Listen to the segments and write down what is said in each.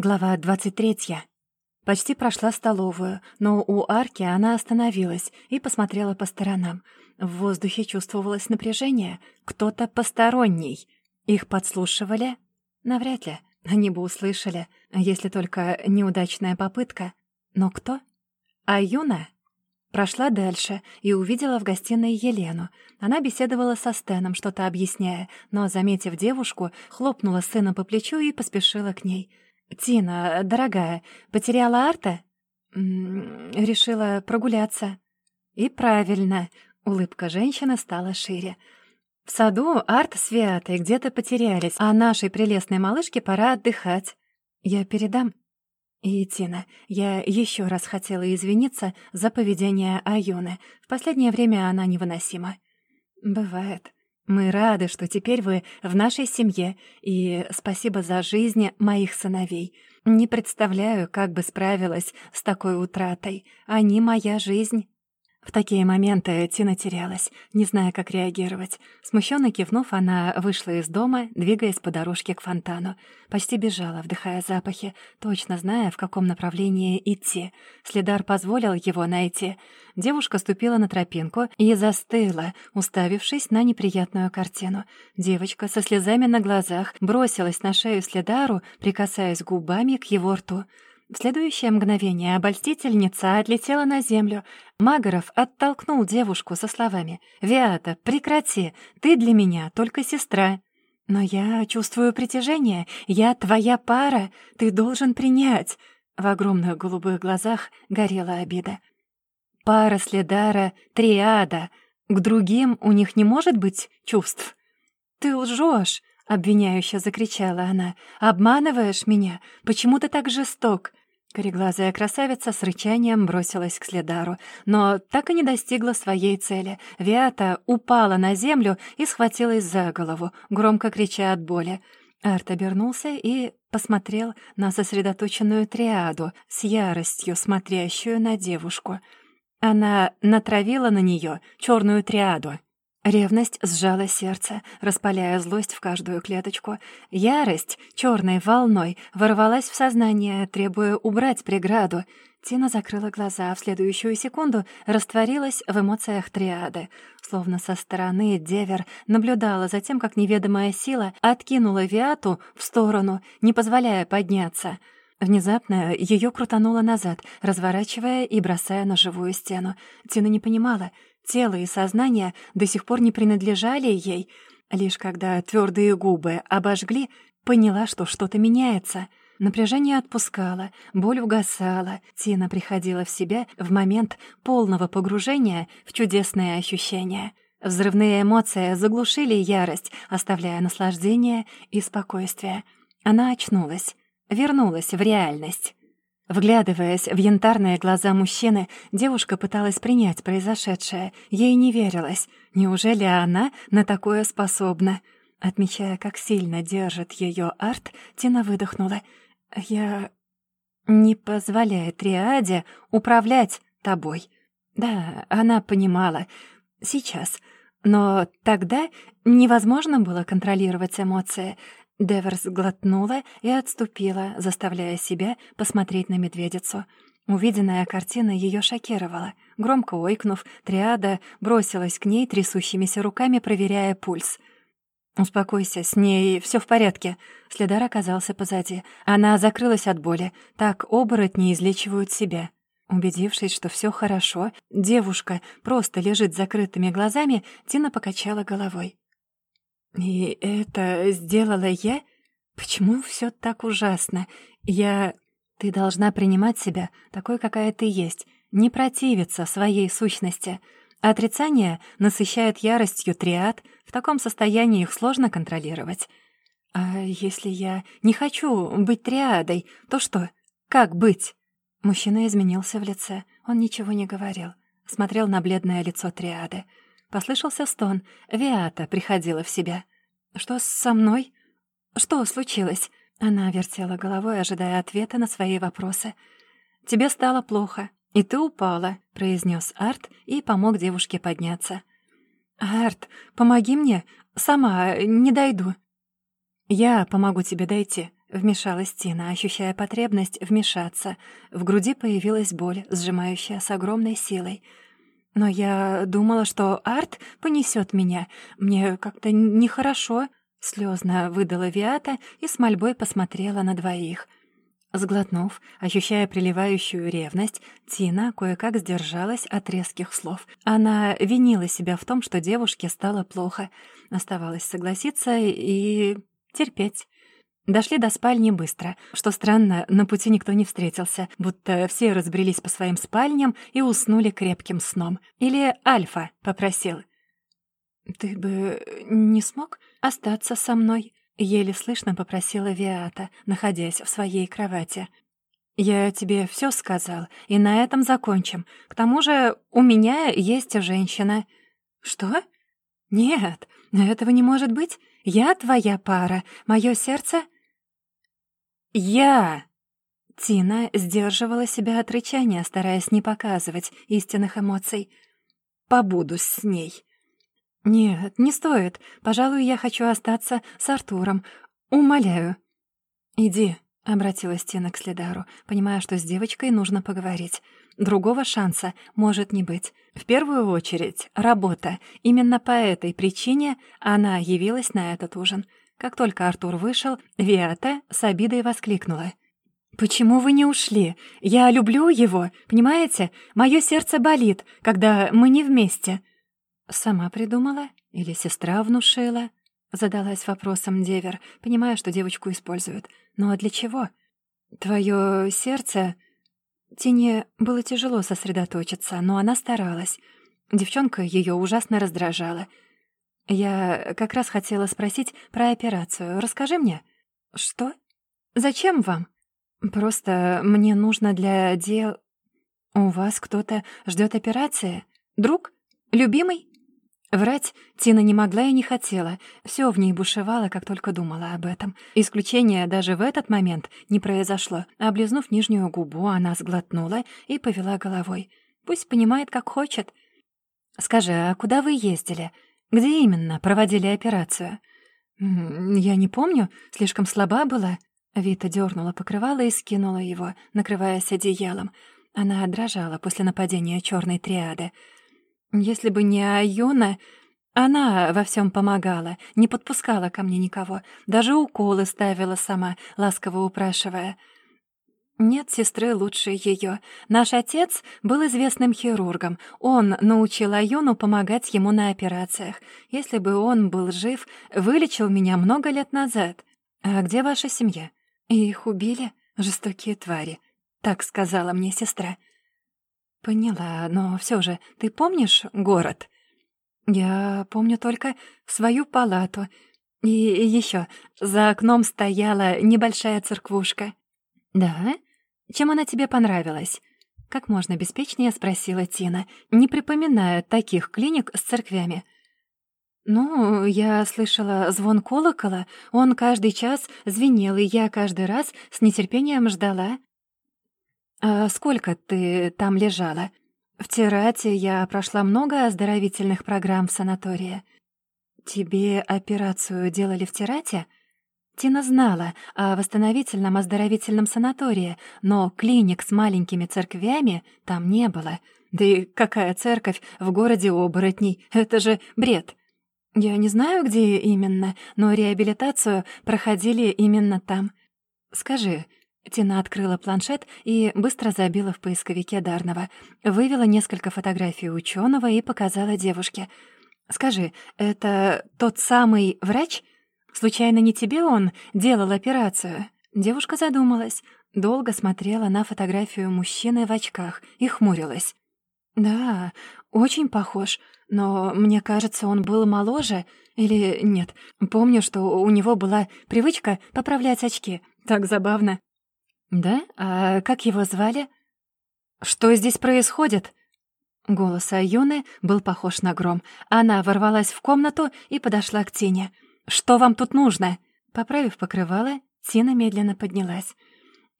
Глава 23. Почти прошла столовую, но у арки она остановилась и посмотрела по сторонам. В воздухе чувствовалось напряжение. Кто-то посторонний. Их подслушивали? Навряд ли. Они бы услышали, если только неудачная попытка. Но кто? А Юна? Прошла дальше и увидела в гостиной Елену. Она беседовала со Стеном, что-то объясняя, но, заметив девушку, хлопнула сына по плечу и поспешила к ней — «Тина, дорогая, потеряла Арта?» «Решила прогуляться». «И правильно», — улыбка женщины стала шире. «В саду Арт с Виатой где-то потерялись, а нашей прелестной малышке пора отдыхать. Я передам». «И, Тина, я еще раз хотела извиниться за поведение Аюны. В последнее время она невыносима». «Бывает», мы рады, что теперь вы в нашей семье, и спасибо за жизнь моих сыновей. Не представляю, как бы справилась с такой утратой. Они моя жизнь». В такие моменты Тина терялась, не зная, как реагировать. Смущенно кивнув, она вышла из дома, двигаясь по дорожке к фонтану. Почти бежала, вдыхая запахи, точно зная, в каком направлении идти. Следар позволил его найти. Девушка ступила на тропинку и застыла, уставившись на неприятную картину. Девочка со слезами на глазах бросилась на шею Следару, прикасаясь губами к его рту. В следующее мгновение обольстительница отлетела на землю. Магоров оттолкнул девушку со словами «Виата, прекрати, ты для меня только сестра». «Но я чувствую притяжение, я твоя пара, ты должен принять». В огромных голубых глазах горела обида. «Пара Следара — триада, к другим у них не может быть чувств». «Ты лжешь!» — обвиняюще закричала она. «Обманываешь меня? Почему ты так жесток? Кореглазая красавица с рычанием бросилась к Следару, но так и не достигла своей цели. Виата упала на землю и схватилась за голову, громко крича от боли. Арт обернулся и посмотрел на сосредоточенную триаду с яростью, смотрящую на девушку. Она натравила на нее черную триаду. Ревность сжала сердце, распаляя злость в каждую клеточку. Ярость черной волной ворвалась в сознание, требуя убрать преграду. Тина закрыла глаза, а в следующую секунду растворилась в эмоциях триады. Словно со стороны Девер наблюдала за тем, как неведомая сила откинула Виату в сторону, не позволяя подняться — Внезапно ее крутануло назад, разворачивая и бросая на живую стену. Тина не понимала, Тело и сознание до сих пор не принадлежали ей. Лишь когда твердые губы обожгли, поняла, что что-то меняется. Напряжение отпускало, боль угасала. Тина приходила в себя в момент полного погружения в чудесные ощущения. Взрывные эмоции заглушили ярость, оставляя наслаждение и спокойствие. Она очнулась, вернулась в реальность. Вглядываясь в янтарные глаза мужчины, девушка пыталась принять произошедшее. Ей не верилось. Неужели она на такое способна? Отмечая, как сильно держит ее арт, Тина выдохнула. «Я... не позволяю Триаде управлять тобой». Да, она понимала. Сейчас. Но тогда невозможно было контролировать эмоции. Деверс глотнула и отступила, заставляя себя посмотреть на медведицу. Увиденная картина ее шокировала. Громко ойкнув, триада бросилась к ней трясущимися руками, проверяя пульс. «Успокойся, с ней все в порядке». Следар оказался позади. Она закрылась от боли. Так оборотни излечивают себя. Убедившись, что все хорошо, девушка просто лежит с закрытыми глазами, Тина покачала головой. И это сделала я? Почему все так ужасно? Я... Ты должна принимать себя такой, какая ты есть, не противиться своей сущности. Отрицание насыщает яростью триад, в таком состоянии их сложно контролировать. А если я не хочу быть триадой, то что? Как быть? Мужчина изменился в лице. Он ничего не говорил. Смотрел на бледное лицо триады. Послышался стон. Виата приходила в себя. «Что со мной? Что случилось?» Она вертела головой, ожидая ответа на свои вопросы. «Тебе стало плохо, и ты упала», — произнес Арт и помог девушке подняться. «Арт, помоги мне, сама не дойду». «Я помогу тебе дойти. — вмешалась Тина, ощущая потребность вмешаться. В груди появилась боль, сжимающая с огромной силой. «Но я думала, что Арт понесет меня. Мне как-то нехорошо», — слезно выдала Виата и с мольбой посмотрела на двоих — Сглотнув, ощущая приливающую ревность, Тина кое-как сдержалась от резких слов. Она винила себя в том, что девушке стало плохо. Оставалось согласиться и терпеть. Дошли до спальни быстро. Что странно, на пути никто не встретился, будто все разбрелись по своим спальням и уснули крепким сном. Или Альфа попросил. «Ты бы не смог остаться со мной?» Еле слышно попросила Виата, находясь в своей кровати. «Я тебе все сказал, и на этом закончим. К тому же у меня есть женщина». «Что? Нет, этого не может быть. Я твоя пара, мое сердце...» «Я!» Тина сдерживала себя от рычания, стараясь не показывать истинных эмоций. «Побуду с ней». «Нет, не стоит. Пожалуй, я хочу остаться с Артуром. Умоляю». «Иди», — обратилась Тина к Следару, понимая, что с девочкой нужно поговорить. Другого шанса может не быть. В первую очередь, работа. Именно по этой причине она явилась на этот ужин. Как только Артур вышел, Виата с обидой воскликнула. «Почему вы не ушли? Я люблю его, понимаете? Мое сердце болит, когда мы не вместе». «Сама придумала? Или сестра внушила?» Задалась вопросом Девер, понимая, что девочку используют. «Ну а для чего?» «Твое сердце...» Тине было тяжело сосредоточиться, но она старалась. Девчонка ее ужасно раздражала. «Я как раз хотела спросить про операцию. Расскажи мне». «Что? Зачем вам?» «Просто мне нужно для дел...» «У вас кто-то ждет операции? Друг? Любимый?» Врать Тина не могла и не хотела. Все в ней бушевало, как только думала об этом. Исключения даже в этот момент не произошло. Облизнув нижнюю губу, она сглотнула и повела головой. Пусть понимает, как хочет. «Скажи, а куда вы ездили? Где именно проводили операцию?» «Я не помню, слишком слаба была». Вита дернула покрывало и скинула его, накрываясь одеялом. Она дрожала после нападения черной триады. Если бы не Айона, она во всем помогала, не подпускала ко мне никого, даже уколы ставила сама, ласково упрашивая. Нет сестры лучше ее. Наш отец был известным хирургом. Он научил Айону помогать ему на операциях. Если бы он был жив, вылечил меня много лет назад. А где ваша семья? Их убили? Жестокие твари. Так сказала мне сестра. «Поняла, но все же ты помнишь город?» «Я помню только свою палату. И еще за окном стояла небольшая церквушка». «Да? Чем она тебе понравилась?» Как можно беспечнее спросила Тина, не припоминая таких клиник с церквями. «Ну, я слышала звон колокола. Он каждый час звенел, и я каждый раз с нетерпением ждала. «А сколько ты там лежала?» «В Тирате я прошла много оздоровительных программ в санатории». «Тебе операцию делали в Тирате?» Тина знала о восстановительном оздоровительном санатории, но клиник с маленькими церквями там не было. Да и какая церковь в городе оборотней? Это же бред. Я не знаю, где именно, но реабилитацию проходили именно там. Скажи, Тина открыла планшет и быстро забила в поисковике Дарнова. Вывела несколько фотографий ученого и показала девушке. «Скажи, это тот самый врач? Случайно не тебе он делал операцию?» Девушка задумалась, долго смотрела на фотографию мужчины в очках и хмурилась. «Да, очень похож, но мне кажется, он был моложе. Или нет, помню, что у него была привычка поправлять очки. Так забавно». «Да? А как его звали?» «Что здесь происходит?» Голос Аюны был похож на гром. Она ворвалась в комнату и подошла к Тине. «Что вам тут нужно?» Поправив покрывало, Тина медленно поднялась.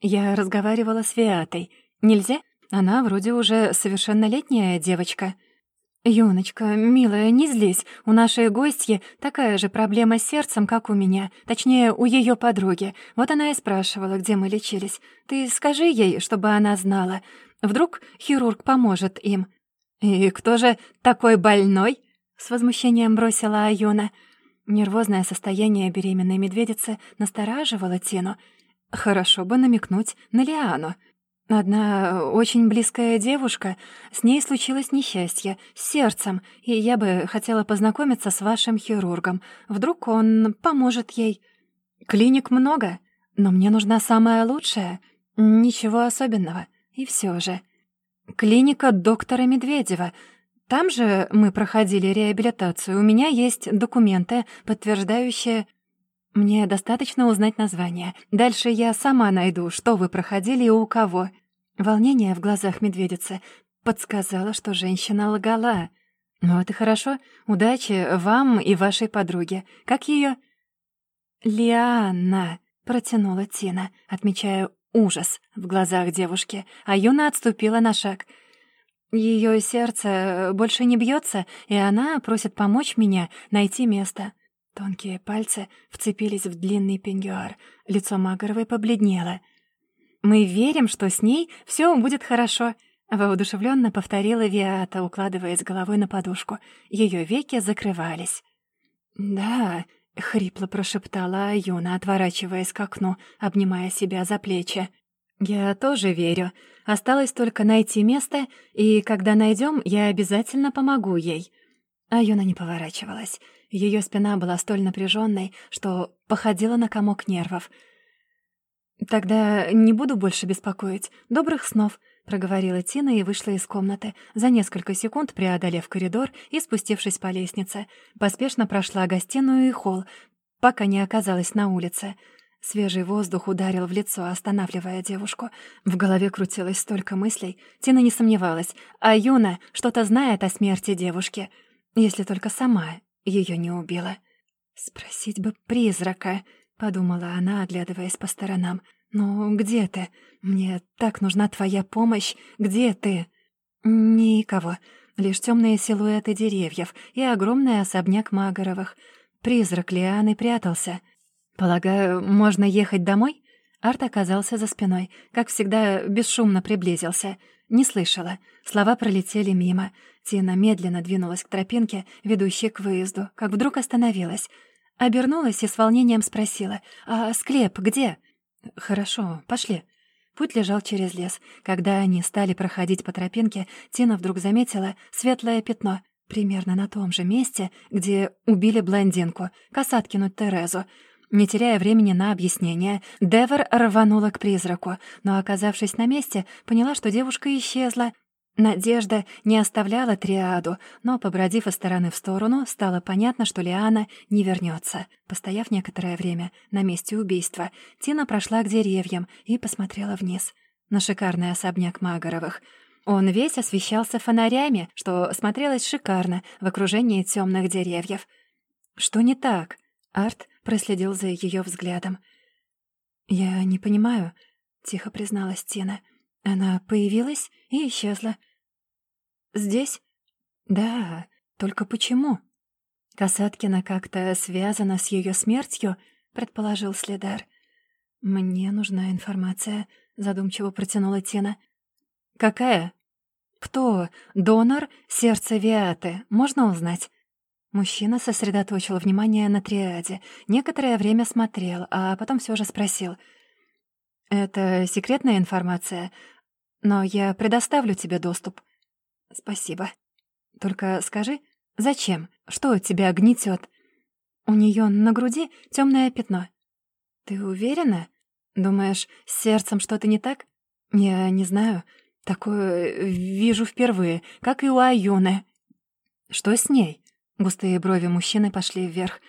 «Я разговаривала с Виатой. Нельзя? Она вроде уже совершеннолетняя девочка». «Юночка, милая, не злись. У нашей гостьи такая же проблема с сердцем, как у меня. Точнее, у ее подруги. Вот она и спрашивала, где мы лечились. Ты скажи ей, чтобы она знала. Вдруг хирург поможет им». «И кто же такой больной?» — с возмущением бросила Аюна. Нервозное состояние беременной медведицы настораживало Тину. Хорошо бы намекнуть на Лиану. Одна очень близкая девушка, с ней случилось несчастье, с сердцем, и я бы хотела познакомиться с вашим хирургом. Вдруг он поможет ей. Клиник много, но мне нужна самая лучшая. Ничего особенного. И все же. Клиника доктора Медведева. Там же мы проходили реабилитацию. У меня есть документы, подтверждающие... Мне достаточно узнать название. Дальше я сама найду, что вы проходили и у кого. Волнение в глазах медведицы подсказало, что женщина лгала. «Ну, это хорошо. Удачи вам и вашей подруге. Как ее? «Лианна», — протянула Тина, отмечая ужас в глазах девушки, а Юна отступила на шаг. Ее сердце больше не бьется, и она просит помочь меня найти место. Тонкие пальцы вцепились в длинный пеньюар. Лицо Магаровой побледнело — мы верим, что с ней все будет хорошо», — воодушевленно повторила Виата, укладываясь головой на подушку. Ее веки закрывались. «Да», — хрипло прошептала Аюна, отворачиваясь к окну, обнимая себя за плечи. «Я тоже верю. Осталось только найти место, и когда найдем, я обязательно помогу ей». Аюна не поворачивалась. Ее спина была столь напряженной, что походила на комок нервов — «Тогда не буду больше беспокоить. Добрых снов», — проговорила Тина и вышла из комнаты, за несколько секунд преодолев коридор и спустившись по лестнице. Поспешно прошла гостиную и холл, пока не оказалась на улице. Свежий воздух ударил в лицо, останавливая девушку. В голове крутилось столько мыслей. Тина не сомневалась. А Юна что-то знает о смерти девушки, если только сама ее не убила. «Спросить бы призрака», — подумала она, оглядываясь по сторонам. «Ну, где ты? Мне так нужна твоя помощь. Где ты?» «Никого. Лишь темные силуэты деревьев и огромный особняк Магаровых. Призрак Лианы прятался. Полагаю, можно ехать домой?» Арт оказался за спиной, как всегда, бесшумно приблизился. Не слышала. Слова пролетели мимо. Тина медленно двинулась к тропинке, ведущей к выезду, как вдруг остановилась — Обернулась и с волнением спросила, «А склеп где?» «Хорошо, пошли». Путь лежал через лес. Когда они стали проходить по тропинке, Тина вдруг заметила светлое пятно, примерно на том же месте, где убили блондинку, Касаткину Терезу. Не теряя времени на объяснение, Девер рванула к призраку, но, оказавшись на месте, поняла, что девушка исчезла, Надежда не оставляла триаду, но, побродив из стороны в сторону, стало понятно, что Лиана не вернется. Постояв некоторое время на месте убийства, Тина прошла к деревьям и посмотрела вниз, на шикарный особняк Магаровых. Он весь освещался фонарями, что смотрелось шикарно в окружении темных деревьев. «Что не так?» Арт проследил за ее взглядом. «Я не понимаю», — тихо призналась Тина. «Она появилась и исчезла. Здесь? Да, только почему? Касаткина как-то связана с ее смертью, предположил Следар. Мне нужна информация, задумчиво протянула Тина. Какая? Кто? Донор сердца Виаты. Можно узнать? Мужчина сосредоточил внимание на триаде, некоторое время смотрел, а потом все же спросил. «Это секретная информация, но я предоставлю тебе доступ. «Спасибо. Только скажи, зачем? Что тебя гнетет? У нее на груди темное пятно. Ты уверена? Думаешь, с сердцем что-то не так? Я не знаю. Такое вижу впервые, как и у Аюны. Что с ней? Густые брови мужчины пошли вверх.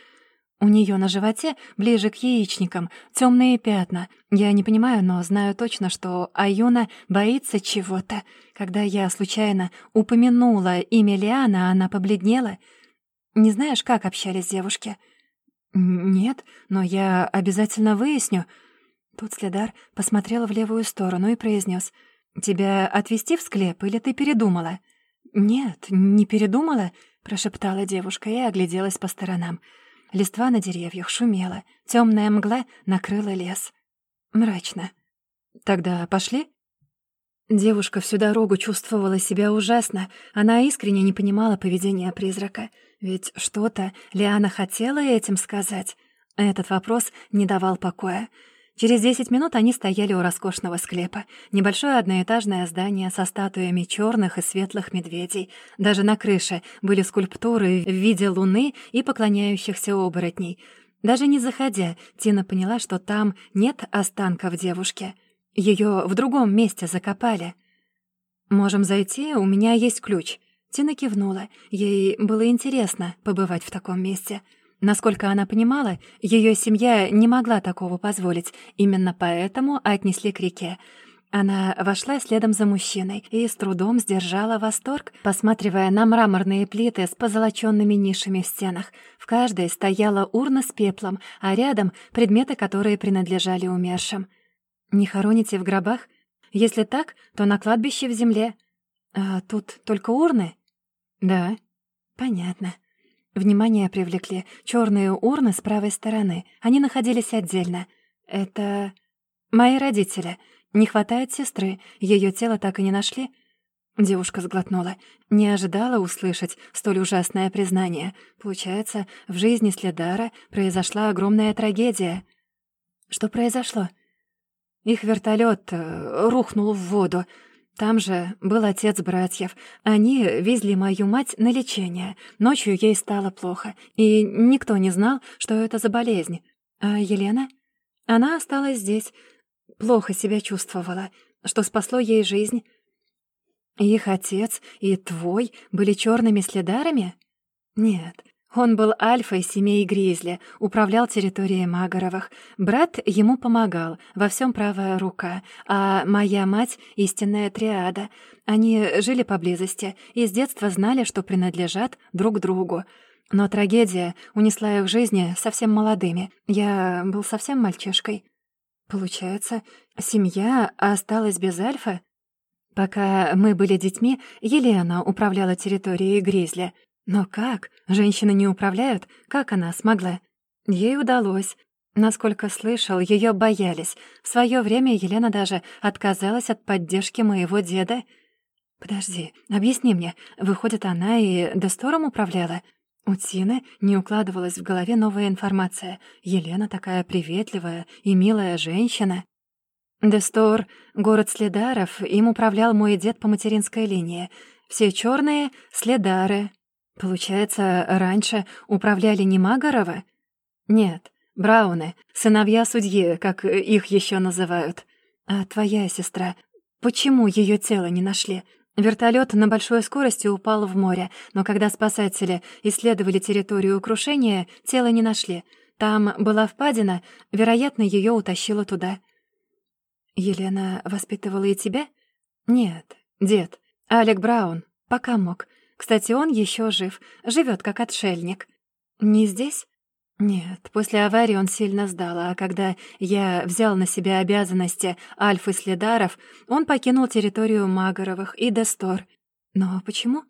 У нее на животе, ближе к яичникам, темные пятна. Я не понимаю, но знаю точно, что Аюна боится чего-то. Когда я случайно упомянула имя Лиана, она побледнела. Не знаешь, как общались девушки? Нет, но я обязательно выясню. Тут следар посмотрел в левую сторону и произнес: "Тебя отвезти в склеп или ты передумала?" «Нет, не передумала», — прошептала девушка и огляделась по сторонам. Листва на деревьях шумела, темная мгла накрыла лес. Мрачно. «Тогда пошли?» Девушка всю дорогу чувствовала себя ужасно. Она искренне не понимала поведения призрака. Ведь что-то Лиана хотела этим сказать. Этот вопрос не давал покоя. Через десять минут они стояли у роскошного склепа. Небольшое одноэтажное здание со статуями черных и светлых медведей. Даже на крыше были скульптуры в виде луны и поклоняющихся оборотней. Даже не заходя, Тина поняла, что там нет останков девушки — ее в другом месте закопали. Можем зайти, у меня есть ключ. Тина кивнула. Ей было интересно побывать в таком месте. Насколько она понимала, ее семья не могла такого позволить, именно поэтому отнесли к реке. Она вошла следом за мужчиной и с трудом сдержала восторг, посматривая на мраморные плиты с позолоченными нишами в стенах. В каждой стояла урна с пеплом, а рядом — предметы, которые принадлежали умершим. «Не хороните в гробах? Если так, то на кладбище в земле. А тут только урны?» «Да». «Понятно». Внимание привлекли черные урны с правой стороны. Они находились отдельно. «Это... мои родители. Не хватает сестры. Ее тело так и не нашли?» Девушка сглотнула. Не ожидала услышать столь ужасное признание. Получается, в жизни Следара произошла огромная трагедия. «Что произошло?» Их вертолет э, рухнул в воду. Там же был отец братьев. Они везли мою мать на лечение. Ночью ей стало плохо, и никто не знал, что это за болезнь. А Елена? Она осталась здесь. Плохо себя чувствовала, что спасло ей жизнь. Их отец и твой были черными следарами? Нет, он был альфой семей Гризли, управлял территорией Магоровых. Брат ему помогал, во всем правая рука, а моя мать — истинная триада. Они жили поблизости и с детства знали, что принадлежат друг другу. Но трагедия унесла их жизни совсем молодыми. Я был совсем мальчишкой. Получается, семья осталась без альфа? Пока мы были детьми, Елена управляла территорией Гризли — но как? Женщины не управляют? Как она смогла? Ей удалось. Насколько слышал, ее боялись. В свое время Елена даже отказалась от поддержки моего деда. «Подожди, объясни мне, выходит, она и Дестором управляла?» У Тины не укладывалась в голове новая информация. Елена такая приветливая и милая женщина. Дестор — город следаров, им управлял мой дед по материнской линии. Все черные — следары, Получается, раньше управляли не Магаровы? Нет, Брауны, сыновья судьи, как их еще называют. А твоя сестра, почему ее тело не нашли? Вертолет на большой скорости упал в море, но когда спасатели исследовали территорию крушения, тело не нашли. Там была впадина, вероятно, ее утащило туда. Елена воспитывала и тебя? Нет, дед. Алек Браун. Пока мог. Кстати, он еще жив, живет как отшельник. Не здесь? Нет, после аварии он сильно сдал, а когда я взял на себя обязанности Альфы Следаров, он покинул территорию Магоровых и Дестор. Но почему?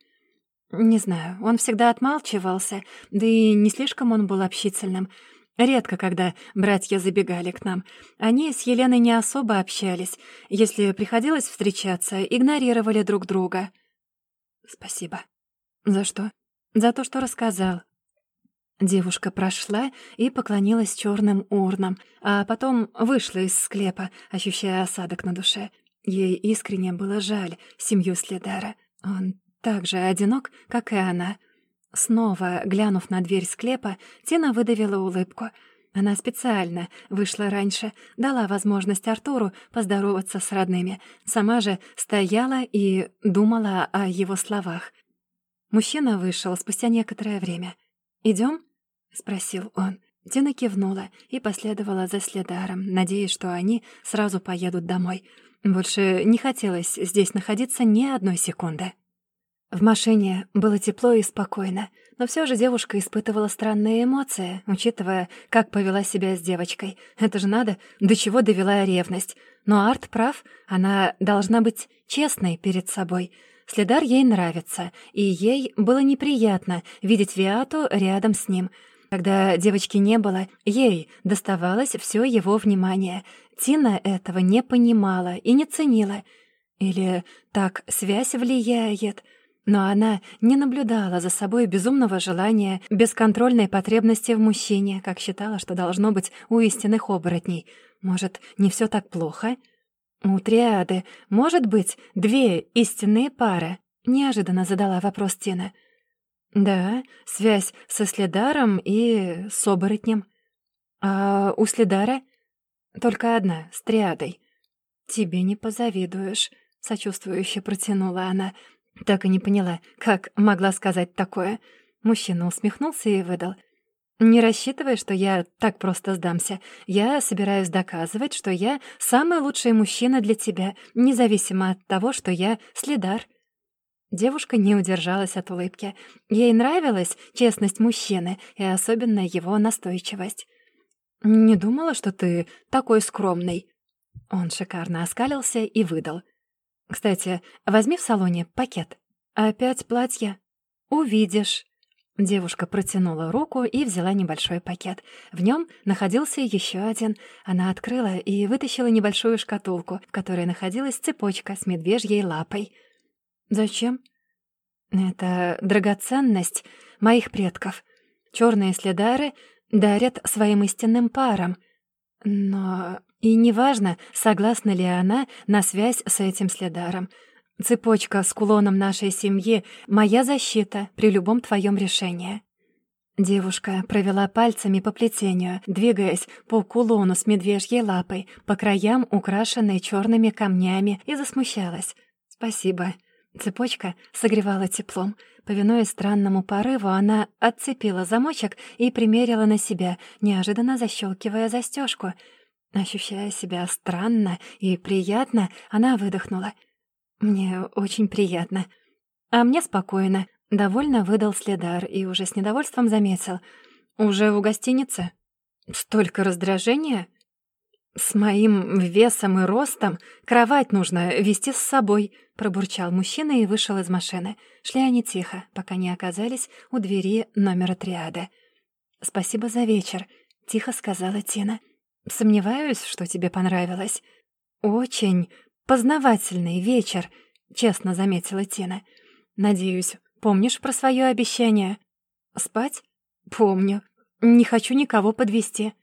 Не знаю, он всегда отмалчивался, да и не слишком он был общительным. Редко, когда братья забегали к нам. Они с Еленой не особо общались. Если приходилось встречаться, игнорировали друг друга. Спасибо. «За что?» «За то, что рассказал». Девушка прошла и поклонилась черным урнам, а потом вышла из склепа, ощущая осадок на душе. Ей искренне было жаль семью Следара. Он так же одинок, как и она. Снова, глянув на дверь склепа, Тина выдавила улыбку. Она специально вышла раньше, дала возможность Артуру поздороваться с родными. Сама же стояла и думала о его словах. Мужчина вышел спустя некоторое время. «Идем?» — спросил он. Дина кивнула и последовала за следаром, надеясь, что они сразу поедут домой. Больше не хотелось здесь находиться ни одной секунды. В машине было тепло и спокойно, но все же девушка испытывала странные эмоции, учитывая, как повела себя с девочкой. Это же надо, до чего довела ревность. Но Арт прав, она должна быть честной перед собой — Следар ей нравится, и ей было неприятно видеть Виату рядом с ним. Когда девочки не было, ей доставалось все его внимание. Тина этого не понимала и не ценила. Или так связь влияет — но она не наблюдала за собой безумного желания, бесконтрольной потребности в мужчине, как считала, что должно быть у истинных оборотней. Может, не все так плохо? У триады может быть две истинные пары? Неожиданно задала вопрос Тина. Да, связь со Следаром и с оборотнем. А у Следара только одна, с триадой. Тебе не позавидуешь, сочувствующе протянула она. Так и не поняла, как могла сказать такое. Мужчина усмехнулся и выдал. «Не рассчитывай, что я так просто сдамся. Я собираюсь доказывать, что я самый лучший мужчина для тебя, независимо от того, что я следар». Девушка не удержалась от улыбки. Ей нравилась честность мужчины и особенно его настойчивость. «Не думала, что ты такой скромный». Он шикарно оскалился и выдал. Кстати, возьми в салоне пакет. Опять платье? Увидишь. Девушка протянула руку и взяла небольшой пакет. В нем находился еще один. Она открыла и вытащила небольшую шкатулку, в которой находилась цепочка с медвежьей лапой. «Зачем?» «Это драгоценность моих предков. Черные следары дарят своим истинным парам. Но и неважно, согласна ли она на связь с этим следаром. Цепочка с кулоном нашей семьи — моя защита при любом твоем решении». Девушка провела пальцами по плетению, двигаясь по кулону с медвежьей лапой, по краям украшенной черными камнями, и засмущалась. «Спасибо». Цепочка согревала теплом. Повинуясь странному порыву, она отцепила замочек и примерила на себя, неожиданно защелкивая застежку — Ощущая себя странно и приятно, она выдохнула. «Мне очень приятно». «А мне спокойно», — довольно выдал следар и уже с недовольством заметил. «Уже у гостиницы? Столько раздражения?» «С моим весом и ростом кровать нужно вести с собой», — пробурчал мужчина и вышел из машины. Шли они тихо, пока не оказались у двери номера триады. «Спасибо за вечер», — тихо сказала Тина. Сомневаюсь, что тебе понравилось. Очень познавательный вечер, честно заметила Тина. Надеюсь, помнишь про свое обещание? Спать? Помню. Не хочу никого подвести.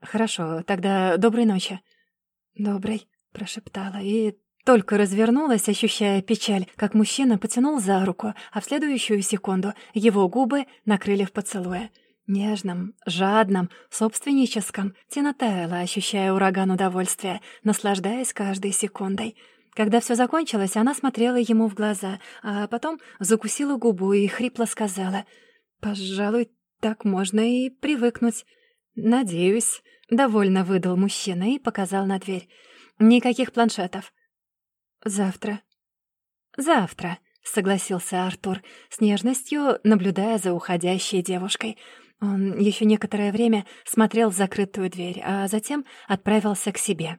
Хорошо, тогда доброй ночи. Доброй, прошептала и только развернулась, ощущая печаль, как мужчина потянул за руку, а в следующую секунду его губы накрыли в поцелуе. Нежным, жадным, собственническом Тина таяла, ощущая ураган удовольствия, наслаждаясь каждой секундой. Когда все закончилось, она смотрела ему в глаза, а потом закусила губу и хрипло сказала, «Пожалуй, так можно и привыкнуть». «Надеюсь», — довольно выдал мужчина и показал на дверь. «Никаких планшетов». «Завтра». «Завтра», — согласился Артур, с нежностью наблюдая за уходящей девушкой — он еще некоторое время смотрел в закрытую дверь, а затем отправился к себе.